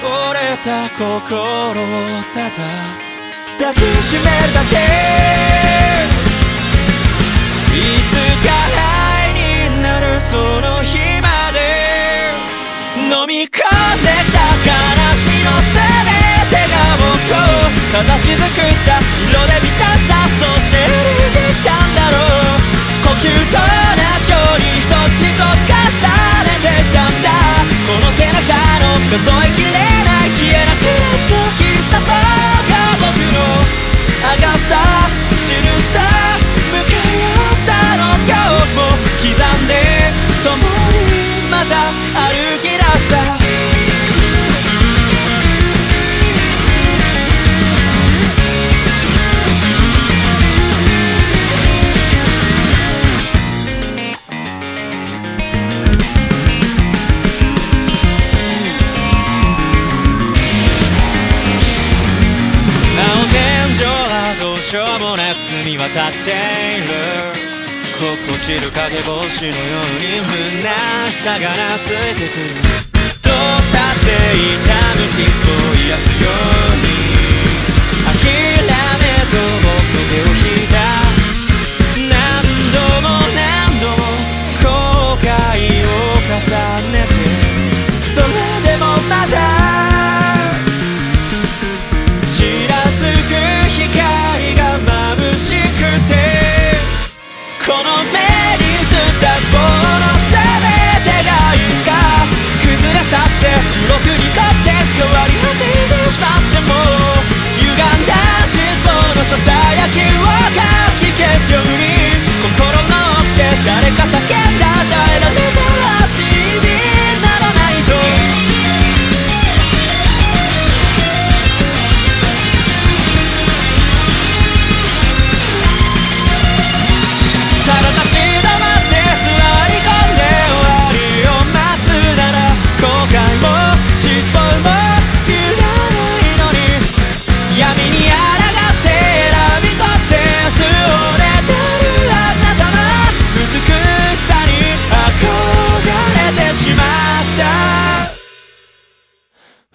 折れた心をただ抱きしめるだけ。いつか愛になるその日まで。飲み込んでた悲しみの全てが僕を形作った色で満たした。そして降りてきたんだろう。呼吸と同じように一つ一つ重ねてきたんだ。この手の中の数えきれしょう。もなく澄み渡っている。心地る影星のように虚しさがついてく。るどうしたって痛む傷を癒すように。こ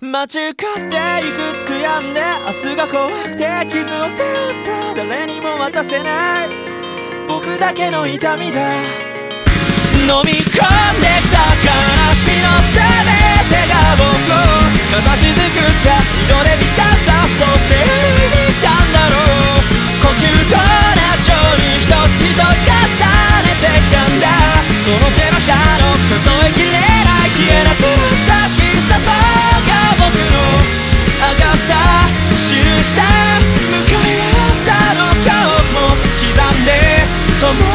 間違っていくつ悔やんで明日が怖くて傷を背負った誰にも渡せない。僕だけの痛みだ。飲み込んできた悲しみのせい。come on.